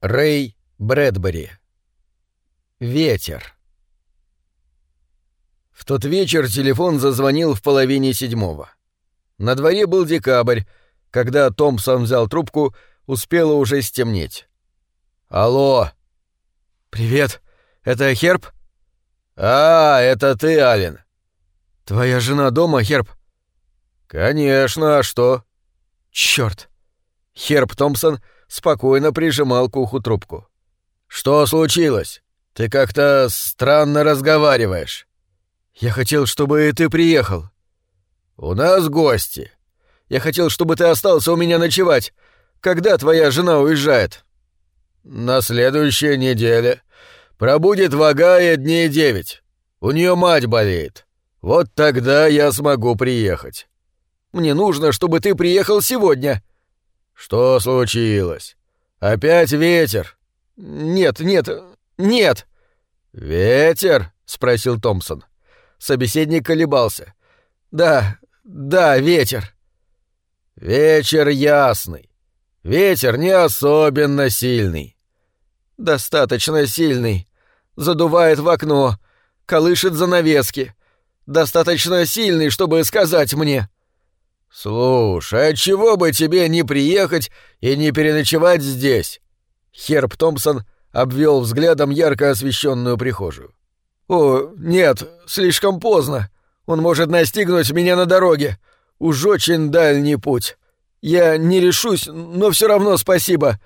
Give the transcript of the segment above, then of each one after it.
Рэй Брэдбери. Ветер. В тот вечер телефон зазвонил в половине седьмого. На дворе был декабрь, когда Томпсон взял трубку, успело уже стемнеть. «Алло!» «Привет, это Херб?» «А, это ты, Ален. «Твоя жена дома, Херб?» «Конечно, а что?» «Чёрт!» Херб Томпсон спокойно прижимал к уху трубку. «Что случилось? Ты как-то странно разговариваешь». «Я хотел, чтобы ты приехал». «У нас гости. Я хотел, чтобы ты остался у меня ночевать. Когда твоя жена уезжает?» «На следующей неделе. Пробудет в Агае дней девять. У нее мать болеет. Вот тогда я смогу приехать». «Мне нужно, чтобы ты приехал сегодня», «Что случилось? Опять ветер?» «Нет, нет, нет!» «Ветер?» — спросил Томпсон. Собеседник колебался. «Да, да, ветер». «Вечер ясный. Ветер не особенно сильный». «Достаточно сильный. Задувает в окно, колышет занавески. Достаточно сильный, чтобы сказать мне». «Слушай, а чего бы тебе не приехать и не переночевать здесь?» Херб Томпсон обвел взглядом ярко освещенную прихожую. «О, нет, слишком поздно. Он может настигнуть меня на дороге. Уж очень дальний путь. Я не решусь, но все равно спасибо.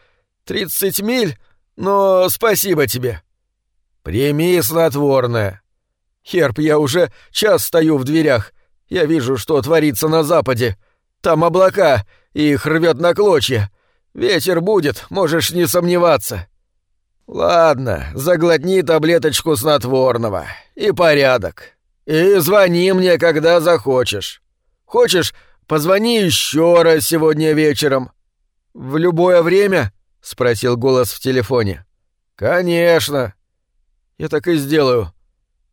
Тридцать миль, но спасибо тебе». «Прими снотворное». «Херб, я уже час стою в дверях. Я вижу, что творится на западе. Там облака, их рвет на клочья. Ветер будет, можешь не сомневаться. Ладно, заглотни таблеточку снотворного. И порядок. И звони мне, когда захочешь. Хочешь, позвони еще раз сегодня вечером. В любое время? спросил голос в телефоне. Конечно. Я так и сделаю.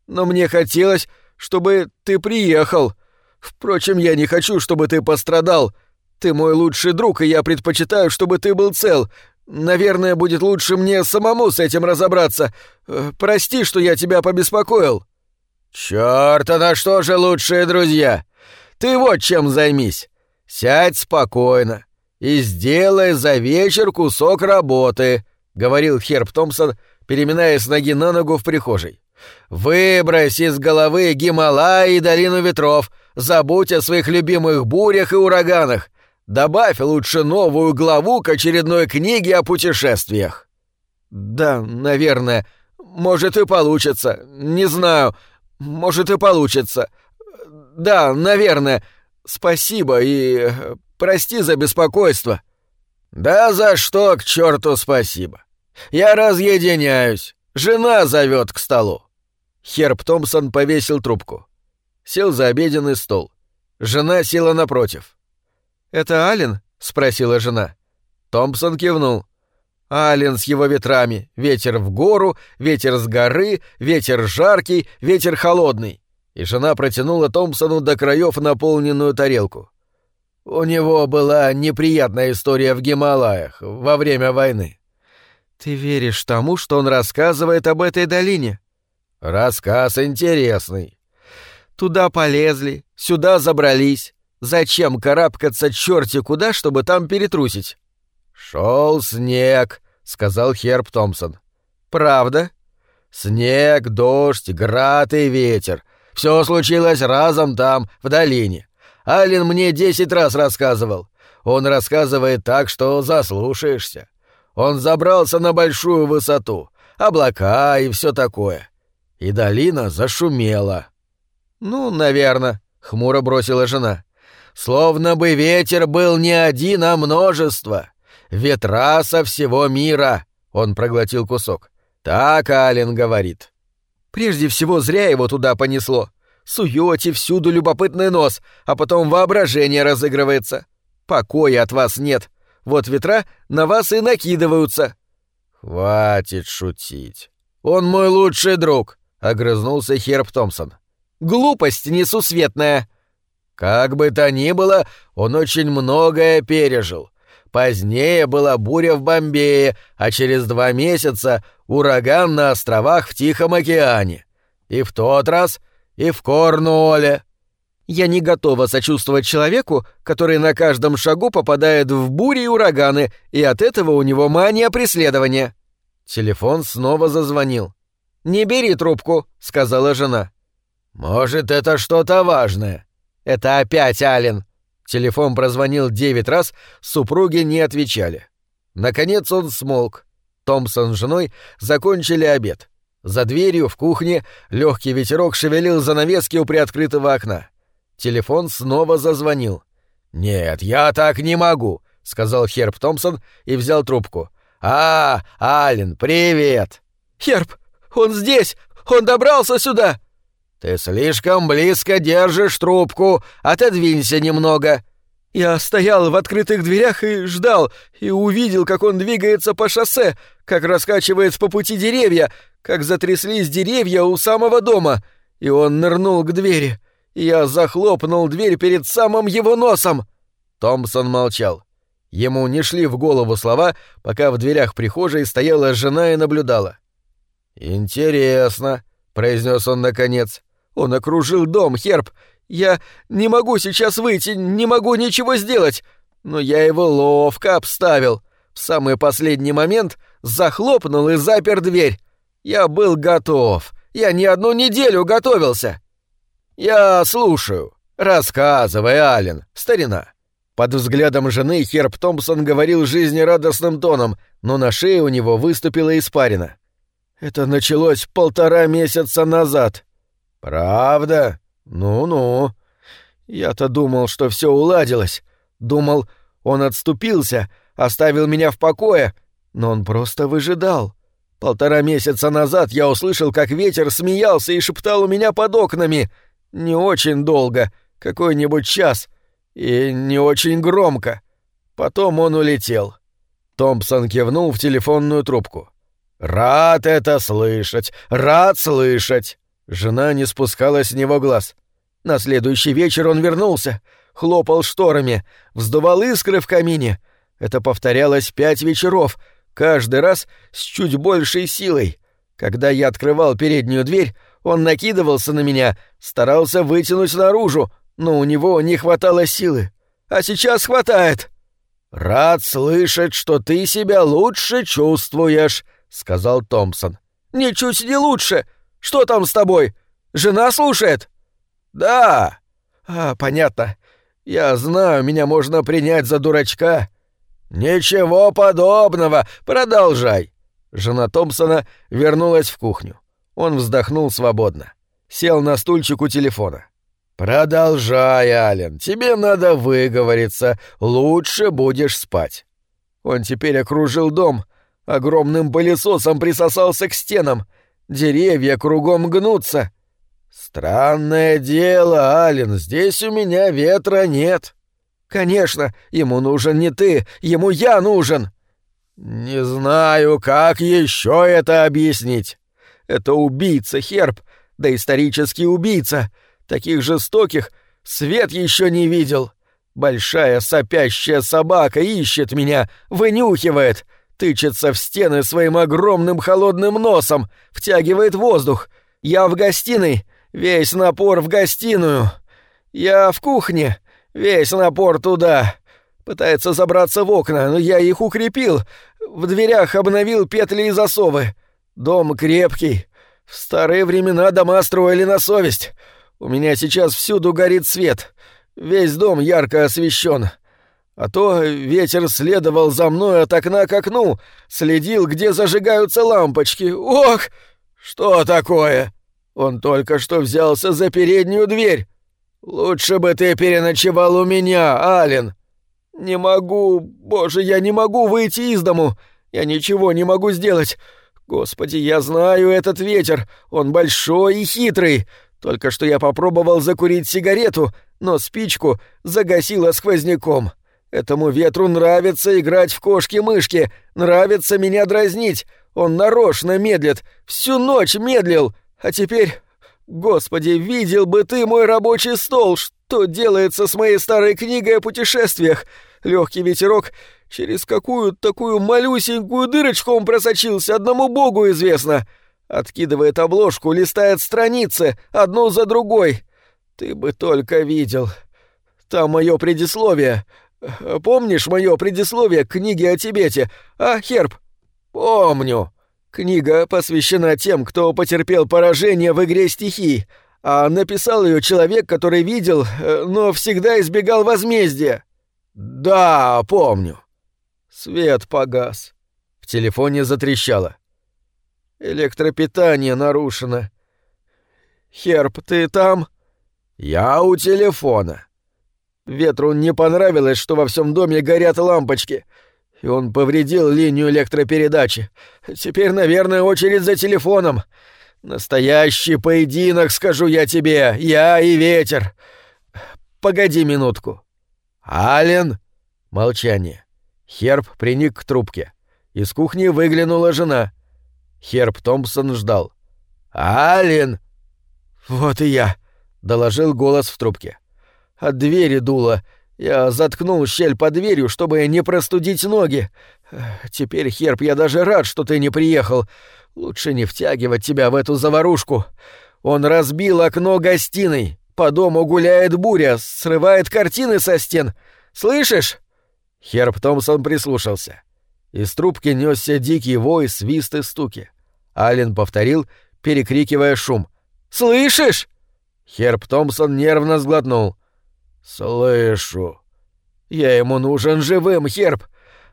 Но мне хотелось, чтобы ты приехал. Впрочем, я не хочу, чтобы ты пострадал. Ты мой лучший друг, и я предпочитаю, чтобы ты был цел. Наверное, будет лучше мне самому с этим разобраться. Э, прости, что я тебя побеспокоил». «Чёрт, а на что же лучшие друзья? Ты вот чем займись. Сядь спокойно и сделай за вечер кусок работы», — говорил Херб Томпсон, переминая с ноги на ногу в прихожей. «Выбрось из головы Гималай и Долину Ветров, Забудь о своих любимых бурях и ураганах. Добавь лучше новую главу к очередной книге о путешествиях. Да, наверное. Может и получится. Не знаю. Может и получится. Да, наверное. Спасибо и прости за беспокойство. Да за что к черту спасибо. Я разъединяюсь. Жена зовет к столу. Херб Томпсон повесил трубку. Сел за обеденный стол. Жена села напротив. «Это Ален?» — спросила жена. Томпсон кивнул. Ален с его ветрами. Ветер в гору, ветер с горы, ветер жаркий, ветер холодный. И жена протянула Томпсону до краев наполненную тарелку. У него была неприятная история в Гималаях во время войны. Ты веришь тому, что он рассказывает об этой долине? Рассказ интересный. Туда полезли, сюда забрались. Зачем карабкаться черти куда, чтобы там перетрусить? Шел снег, сказал Херб Томпсон. Правда? Снег, дождь, град и ветер. Все случилось разом там, в долине. Алин мне десять раз рассказывал. Он рассказывает так, что заслушаешься. Он забрался на большую высоту, облака и все такое. И долина зашумела. «Ну, наверное», — хмуро бросила жена. «Словно бы ветер был не один, а множество. Ветра со всего мира», — он проглотил кусок. «Так Ален говорит». «Прежде всего, зря его туда понесло. Суете всюду любопытный нос, а потом воображение разыгрывается. Покоя от вас нет. Вот ветра на вас и накидываются». «Хватит шутить. Он мой лучший друг», — огрызнулся Херб Томпсон. Глупость несусветная. Как бы то ни было, он очень многое пережил. Позднее была буря в Бомбее, а через два месяца ураган на островах в Тихом океане. И в тот раз, и в Корнуолле. Я не готова сочувствовать человеку, который на каждом шагу попадает в бури и ураганы, и от этого у него мания преследования. Телефон снова зазвонил. «Не бери трубку», — сказала жена. «Может, это что-то важное?» «Это опять Ален. Телефон прозвонил девять раз, супруги не отвечали. Наконец он смолк. Томпсон с женой закончили обед. За дверью в кухне легкий ветерок шевелил занавески у приоткрытого окна. Телефон снова зазвонил. «Нет, я так не могу», — сказал Херб Томпсон и взял трубку. «А, Ален, привет!» «Херб, он здесь! Он добрался сюда!» «Ты слишком близко держишь трубку. Отодвинься немного». Я стоял в открытых дверях и ждал, и увидел, как он двигается по шоссе, как раскачивается по пути деревья, как затряслись деревья у самого дома, и он нырнул к двери. И я захлопнул дверь перед самым его носом. Томпсон молчал. Ему не шли в голову слова, пока в дверях прихожей стояла жена и наблюдала. «Интересно», — произнес он наконец. Он окружил дом, Херб. Я не могу сейчас выйти, не могу ничего сделать. Но я его ловко обставил. В самый последний момент захлопнул и запер дверь. Я был готов. Я не одну неделю готовился. Я слушаю. Рассказывай, Ален, старина. Под взглядом жены Херб Томпсон говорил жизнерадостным тоном, но на шее у него выступила испарина. Это началось полтора месяца назад. «Правда? Ну-ну. Я-то думал, что все уладилось. Думал, он отступился, оставил меня в покое, но он просто выжидал. Полтора месяца назад я услышал, как ветер смеялся и шептал у меня под окнами. Не очень долго, какой-нибудь час, и не очень громко. Потом он улетел». Томпсон кивнул в телефонную трубку. «Рад это слышать, рад слышать!» Жена не спускала с него глаз. На следующий вечер он вернулся, хлопал шторами, вздувал искры в камине. Это повторялось пять вечеров, каждый раз с чуть большей силой. Когда я открывал переднюю дверь, он накидывался на меня, старался вытянуть наружу, но у него не хватало силы. А сейчас хватает. «Рад слышать, что ты себя лучше чувствуешь», — сказал Томпсон. «Ничуть не лучше. Что там с тобой? Жена слушает?» «Да». «А, понятно. Я знаю, меня можно принять за дурачка». «Ничего подобного. Продолжай». Жена Томпсона вернулась в кухню. Он вздохнул свободно. Сел на стульчик у телефона. «Продолжай, Ален. Тебе надо выговориться. Лучше будешь спать». Он теперь окружил дом. Огромным пылесосом присосался к стенам — Деревья кругом гнутся. Странное дело, Ален, здесь у меня ветра нет. Конечно, ему нужен не ты, ему я нужен. Не знаю, как еще это объяснить. Это убийца, Херб, да исторический убийца. Таких жестоких свет еще не видел. Большая сопящая собака ищет меня, вынюхивает — тычется в стены своим огромным холодным носом, втягивает воздух. Я в гостиной, весь напор в гостиную. Я в кухне, весь напор туда. Пытается забраться в окна, но я их укрепил. В дверях обновил петли и засовы. Дом крепкий. В старые времена дома строили на совесть. У меня сейчас всюду горит свет. Весь дом ярко освещен. А то ветер следовал за мной от окна к окну, следил, где зажигаются лампочки. Ох! Что такое? Он только что взялся за переднюю дверь. Лучше бы ты переночевал у меня, Ален. Не могу, боже, я не могу выйти из дому. Я ничего не могу сделать. Господи, я знаю этот ветер. Он большой и хитрый. Только что я попробовал закурить сигарету, но спичку загасила сквозняком. Этому ветру нравится играть в кошки-мышки, нравится меня дразнить. Он нарочно медлит, всю ночь медлил. А теперь... Господи, видел бы ты мой рабочий стол, что делается с моей старой книгой о путешествиях. Легкий ветерок, через какую такую малюсенькую дырочку он просочился, одному богу известно. Откидывает обложку, листает страницы, одну за другой. Ты бы только видел. Там мое предисловие. Помнишь мое предисловие к книге о Тибете, а, Херб? Помню. Книга посвящена тем, кто потерпел поражение в игре стихий, а написал ее человек, который видел, э, но всегда избегал возмездия. Да, помню. Свет погас. В телефоне затрещало. Электропитание нарушено. Херб, ты там? Я у телефона. Ветру не понравилось, что во всем доме горят лампочки, и он повредил линию электропередачи. Теперь, наверное, очередь за телефоном. Настоящий поединок, скажу я тебе, я и ветер. Погоди минутку. Ален. Молчание. Херб приник к трубке. Из кухни выглянула жена. Херб Томпсон ждал. Ален. Вот и я, доложил голос в трубке. От двери дуло. Я заткнул щель под дверью, чтобы не простудить ноги. Теперь, Херб, я даже рад, что ты не приехал. Лучше не втягивать тебя в эту заварушку. Он разбил окно гостиной. По дому гуляет буря, срывает картины со стен. Слышишь? Херб Томпсон прислушался. Из трубки несся дикий вой, свист и стуки. Ален повторил, перекрикивая шум. «Слышишь?» Херб Томпсон нервно сглотнул. «Слышу. Я ему нужен живым, Херб,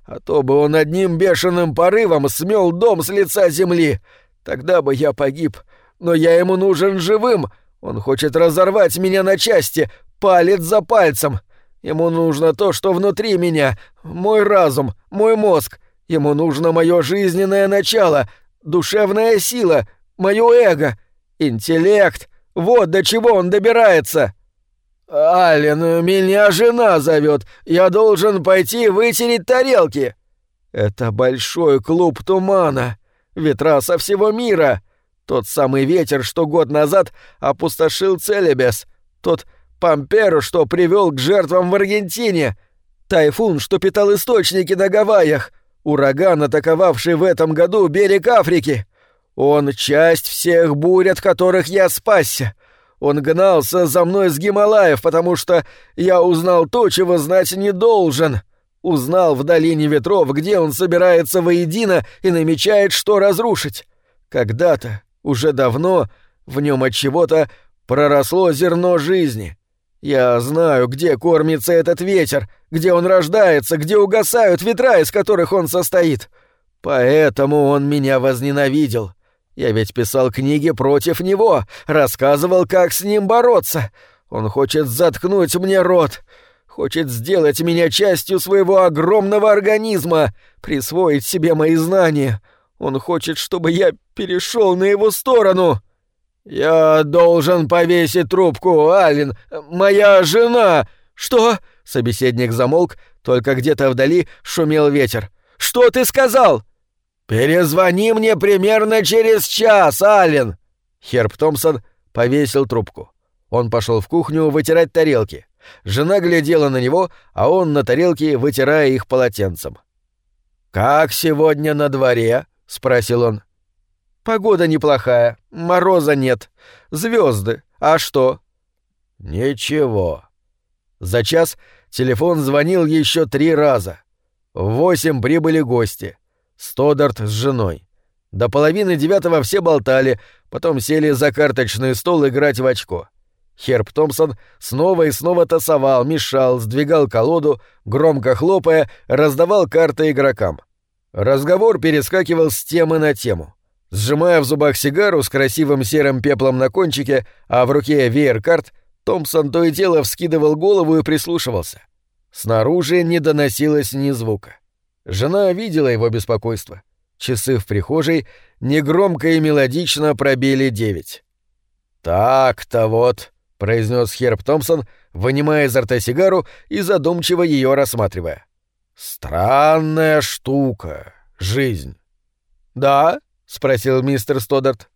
а то бы он одним бешеным порывом смел дом с лица земли. Тогда бы я погиб, но я ему нужен живым. Он хочет разорвать меня на части, палец за пальцем. Ему нужно то, что внутри меня, мой разум, мой мозг. Ему нужно мое жизненное начало, душевная сила, мое эго, интеллект. Вот до чего он добирается». «Ален, меня жена зовет. Я должен пойти вытереть тарелки». «Это большой клуб тумана. Ветра со всего мира. Тот самый ветер, что год назад опустошил Целебес. Тот Памперу, что привел к жертвам в Аргентине. Тайфун, что питал источники на Гавайях. Ураган, атаковавший в этом году берег Африки. Он часть всех бурь, от которых я спасся. Он гнался за мной с Гималаев, потому что я узнал то, чего знать не должен. Узнал в долине ветров, где он собирается воедино и намечает, что разрушить. Когда-то, уже давно, в нем от чего-то проросло зерно жизни. Я знаю, где кормится этот ветер, где он рождается, где угасают ветра, из которых он состоит. Поэтому он меня возненавидел. Я ведь писал книги против него, рассказывал, как с ним бороться. Он хочет заткнуть мне рот, хочет сделать меня частью своего огромного организма, присвоить себе мои знания. Он хочет, чтобы я перешел на его сторону. Я должен повесить трубку, Алин. Моя жена. Что? Собеседник замолк, только где-то вдали шумел ветер. Что ты сказал? «Перезвони мне примерно через час, Аллен!» Херб Томпсон повесил трубку. Он пошел в кухню вытирать тарелки. Жена глядела на него, а он на тарелки, вытирая их полотенцем. «Как сегодня на дворе?» — спросил он. «Погода неплохая, мороза нет, звезды. А что?» «Ничего». За час телефон звонил еще три раза. В восемь прибыли гости. Стодарт с женой. До половины девятого все болтали, потом сели за карточный стол играть в очко. Херб Томпсон снова и снова тасовал, мешал, сдвигал колоду, громко хлопая, раздавал карты игрокам. Разговор перескакивал с темы на тему. Сжимая в зубах сигару с красивым серым пеплом на кончике, а в руке веер карт, Томпсон то и дело вскидывал голову и прислушивался. Снаружи не доносилось ни звука. Жена видела его беспокойство. Часы в прихожей негромко и мелодично пробили девять. «Так-то вот», — произнес Херб Томпсон, вынимая изо рта сигару и задумчиво ее рассматривая. «Странная штука. Жизнь». «Да?» — спросил мистер Стодарт.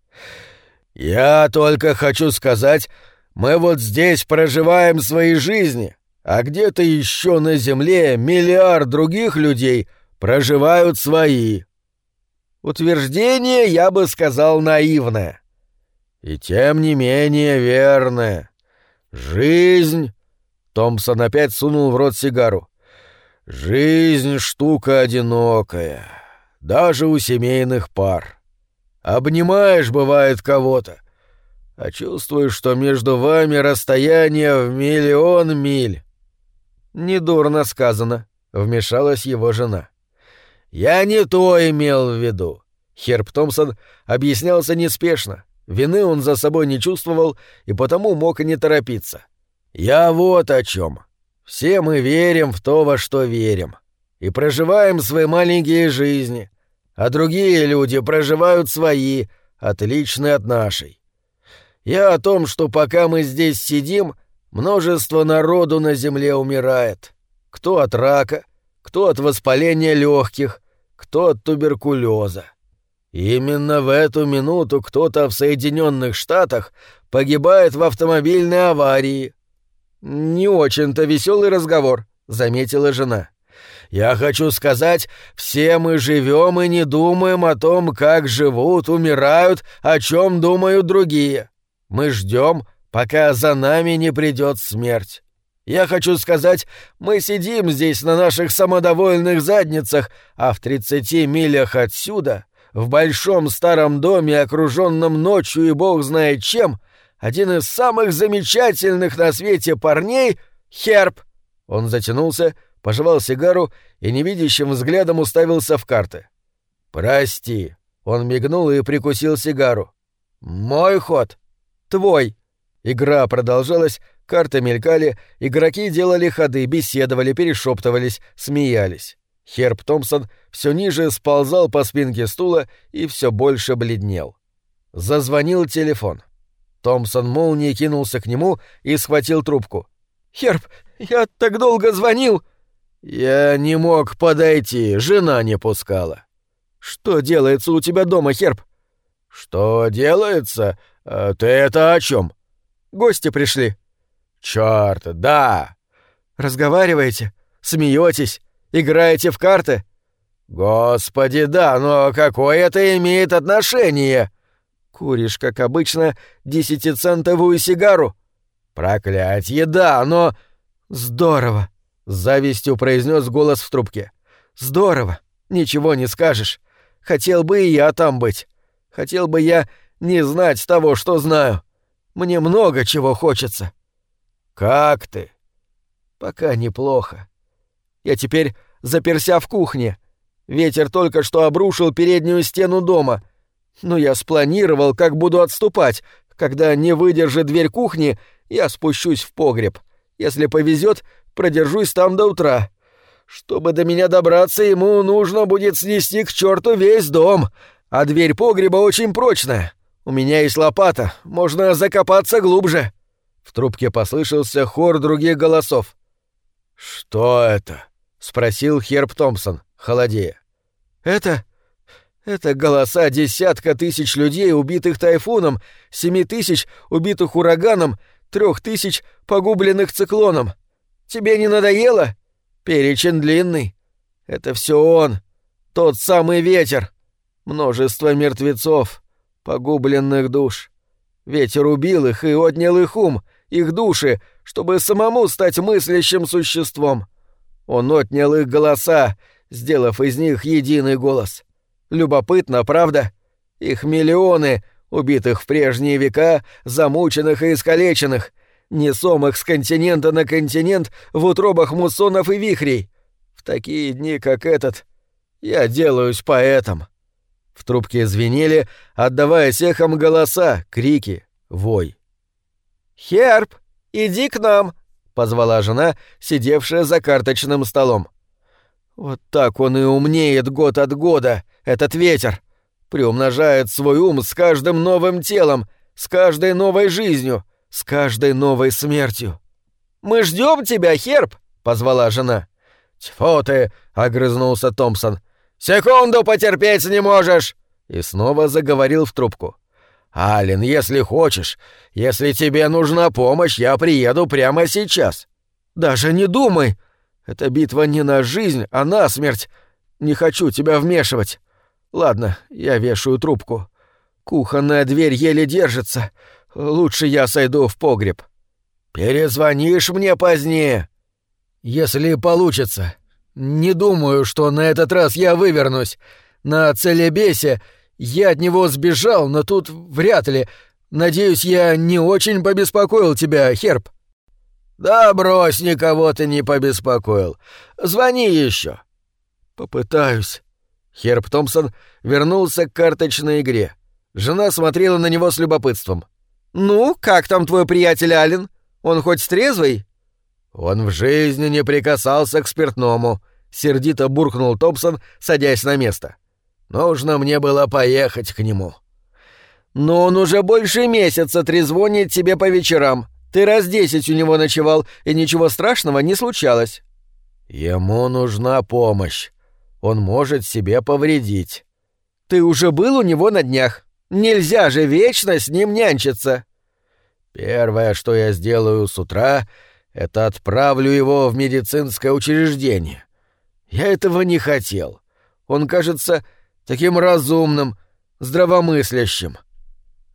«Я только хочу сказать, мы вот здесь проживаем свои жизни, а где-то еще на Земле миллиард других людей проживают свои. Утверждение, я бы сказал, наивное. И тем не менее верное. Жизнь... Томпсон опять сунул в рот сигару. Жизнь — штука одинокая, даже у семейных пар. Обнимаешь, бывает, кого-то, а чувствуешь, что между вами расстояние в миллион миль. Недурно сказано, вмешалась его жена. Я не то имел в виду. Херб Томпсон объяснялся неспешно. Вины он за собой не чувствовал и потому мог не торопиться. Я вот о чем. Все мы верим в то, во что верим. И проживаем свои маленькие жизни. А другие люди проживают свои, отличные от нашей. Я о том, что пока мы здесь сидим, множество народу на земле умирает. Кто от рака, кто от воспаления легких, кто от туберкулеза. Именно в эту минуту кто-то в Соединенных Штатах погибает в автомобильной аварии. Не очень-то веселый разговор, заметила жена. Я хочу сказать, все мы живем и не думаем о том, как живут, умирают, о чем думают другие. Мы ждем, пока за нами не придет смерть. Я хочу сказать, мы сидим здесь на наших самодовольных задницах, а в тридцати милях отсюда, в большом старом доме, окруженном ночью и бог знает чем, один из самых замечательных на свете парней — Херб. Он затянулся, пожевал сигару и невидящим взглядом уставился в карты. «Прости». Он мигнул и прикусил сигару. «Мой ход». «Твой». Игра продолжалась, карты мелькали, игроки делали ходы, беседовали, перешептывались, смеялись. Херб Томпсон все ниже сползал по спинке стула и все больше бледнел. Зазвонил телефон. Томпсон молнией кинулся к нему и схватил трубку. «Херб, я так долго звонил!» «Я не мог подойти, жена не пускала». «Что делается у тебя дома, Херб?» «Что делается? А ты это о чем? «Гости пришли». «Чёрт, да». «Разговариваете? Смеетесь? Играете в карты?» «Господи, да, но какое это имеет отношение?» «Куришь, как обычно, десятицентовую сигару?» «Проклятье, да, но...» «Здорово!» — с завистью произнес голос в трубке. «Здорово! Ничего не скажешь. Хотел бы и я там быть. Хотел бы я не знать того, что знаю. Мне много чего хочется». «Как ты?» «Пока неплохо. Я теперь заперся в кухне. Ветер только что обрушил переднюю стену дома. Но я спланировал, как буду отступать. Когда не выдержит дверь кухни, я спущусь в погреб. Если повезет, продержусь там до утра. Чтобы до меня добраться, ему нужно будет снести к черту весь дом. А дверь погреба очень прочная. У меня есть лопата, можно закопаться глубже». В трубке послышался хор других голосов. «Что это?» — спросил Херб Томпсон, холодея. «Это... это голоса десятка тысяч людей, убитых тайфуном, семи тысяч, убитых ураганом, трех тысяч, погубленных циклоном. Тебе не надоело? Перечень длинный. Это все он, тот самый ветер. Множество мертвецов, погубленных душ. Ветер убил их и отнял их ум, их души, чтобы самому стать мыслящим существом. Он отнял их голоса, сделав из них единый голос. Любопытно, правда? Их миллионы, убитых в прежние века, замученных и искалеченных, несомых с континента на континент в утробах муссонов и вихрей. В такие дни, как этот, я делаюсь поэтом. В трубке звенели, отдаваясь эхом голоса, крики, вой. «Херб, иди к нам!» — позвала жена, сидевшая за карточным столом. «Вот так он и умнеет год от года, этот ветер. Приумножает свой ум с каждым новым телом, с каждой новой жизнью, с каждой новой смертью». «Мы ждем тебя, Херб!» — позвала жена. «Тьфу ты!» — огрызнулся Томпсон. «Секунду потерпеть не можешь!» И снова заговорил в трубку. «Ален, если хочешь, если тебе нужна помощь, я приеду прямо сейчас». Даже не думай! Эта битва не на жизнь, а на смерть. Не хочу тебя вмешивать. Ладно, я вешаю трубку. Кухонная дверь еле держится. Лучше я сойду в погреб. Перезвонишь мне позднее. Если получится. Не думаю, что на этот раз я вывернусь. На целебесе я от него сбежал, но тут вряд ли. Надеюсь, я не очень побеспокоил тебя, Херб. Да брось, никого ты не побеспокоил. Звони еще. Попытаюсь. Херб Томпсон вернулся к карточной игре. Жена смотрела на него с любопытством. «Ну, как там твой приятель Ален? Он хоть трезвый?» «Он в жизни не прикасался к спиртному», — сердито буркнул Томпсон, садясь на место. «Нужно мне было поехать к нему». «Но он уже больше месяца трезвонит тебе по вечерам. Ты раз десять у него ночевал, и ничего страшного не случалось». «Ему нужна помощь. Он может себе повредить». «Ты уже был у него на днях. Нельзя же вечно с ним нянчиться». «Первое, что я сделаю с утра, это отправлю его в медицинское учреждение. Я этого не хотел. Он кажется таким разумным, здравомыслящим».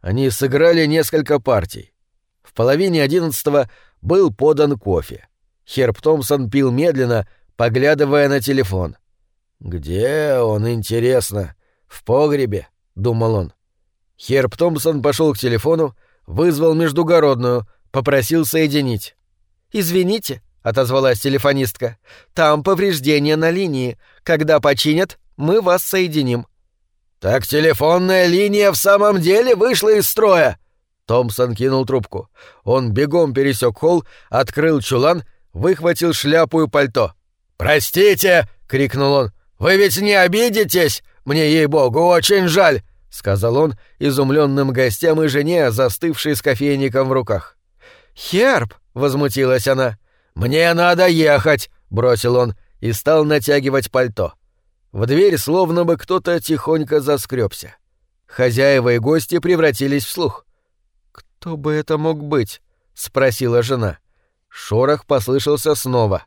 Они сыграли несколько партий. В половине одиннадцатого был подан кофе. Херб Томпсон пил медленно, поглядывая на телефон. «Где он, интересно? В погребе?» — думал он. Херб Томпсон пошел к телефону, вызвал междугородную, попросил соединить. «Извините», — отозвалась телефонистка, — «там повреждения на линии. Когда починят, мы вас соединим». «Так телефонная линия в самом деле вышла из строя!» Томпсон кинул трубку. Он бегом пересек холл, открыл чулан, выхватил шляпу и пальто. «Простите!» — крикнул он. «Вы ведь не обидитесь? Мне, ей-богу, очень жаль!» — сказал он изумленным гостям и жене, застывшей с кофейником в руках. «Херб!» — возмутилась она. «Мне надо ехать!» — бросил он и стал натягивать пальто. В дверь словно бы кто-то тихонько заскребся. Хозяева и гости превратились в слух. «Кто бы это мог быть?» — спросила жена. Шорох послышался снова,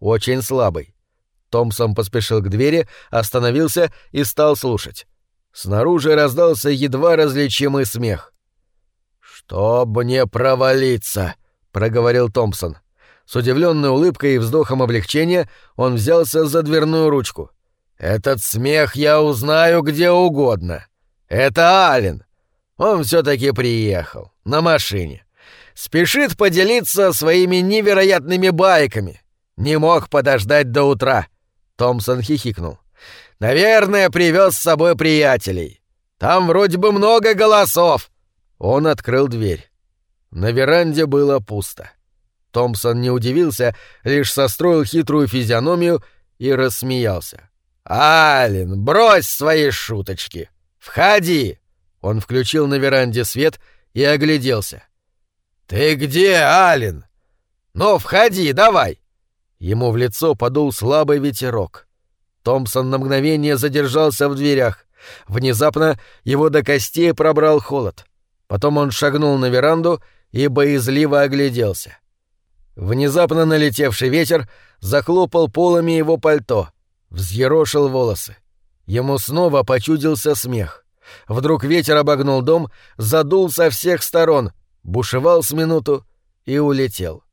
очень слабый. Томпсон поспешил к двери, остановился и стал слушать. Снаружи раздался едва различимый смех. «Чтоб не провалиться!» — проговорил Томпсон. С удивленной улыбкой и вздохом облегчения он взялся за дверную ручку. Этот смех я узнаю где угодно. Это Ален. Он все-таки приехал. На машине. Спешит поделиться своими невероятными байками. Не мог подождать до утра. Томпсон хихикнул. Наверное, привез с собой приятелей. Там вроде бы много голосов. Он открыл дверь. На веранде было пусто. Томпсон не удивился, лишь состроил хитрую физиономию и рассмеялся. «Ален, брось свои шуточки! Входи!» Он включил на веранде свет и огляделся. «Ты где, Ален? Ну, входи, давай!» Ему в лицо подул слабый ветерок. Томпсон на мгновение задержался в дверях. Внезапно его до костей пробрал холод. Потом он шагнул на веранду и боязливо огляделся. Внезапно налетевший ветер захлопал полами его пальто — взъерошил волосы. Ему снова почудился смех. Вдруг ветер обогнул дом, задул со всех сторон, бушевал с минуту и улетел.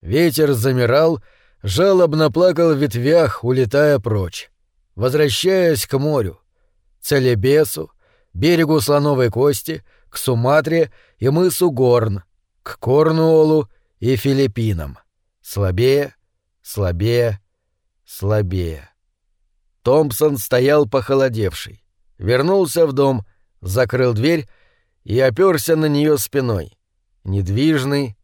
Ветер замирал, жалобно плакал в ветвях, улетая прочь, возвращаясь к морю, Целебесу, берегу Слоновой Кости, к Суматре и мысу Горн, к Корнуолу и Филиппинам. Слабее, слабее, слабее. Томпсон стоял похолодевший. Вернулся в дом, закрыл дверь и оперся на нее спиной. Недвижный,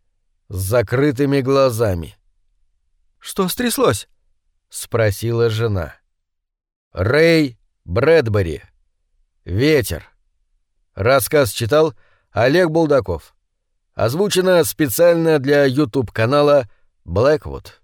с закрытыми глазами. «Что стряслось?» — спросила жена. Рэй Брэдбери. «Ветер». Рассказ читал Олег Булдаков. Озвучено специально для YouTube-канала Blackwood.